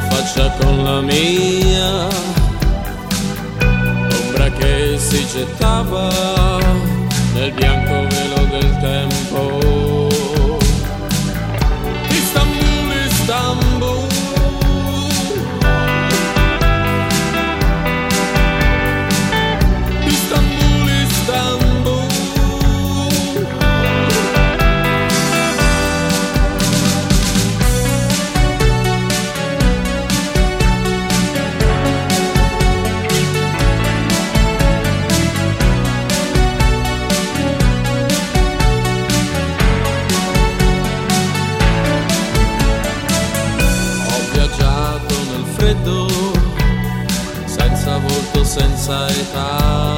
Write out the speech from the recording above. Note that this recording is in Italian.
faccia con la mia, ombra che si gettava nel bianco inside out.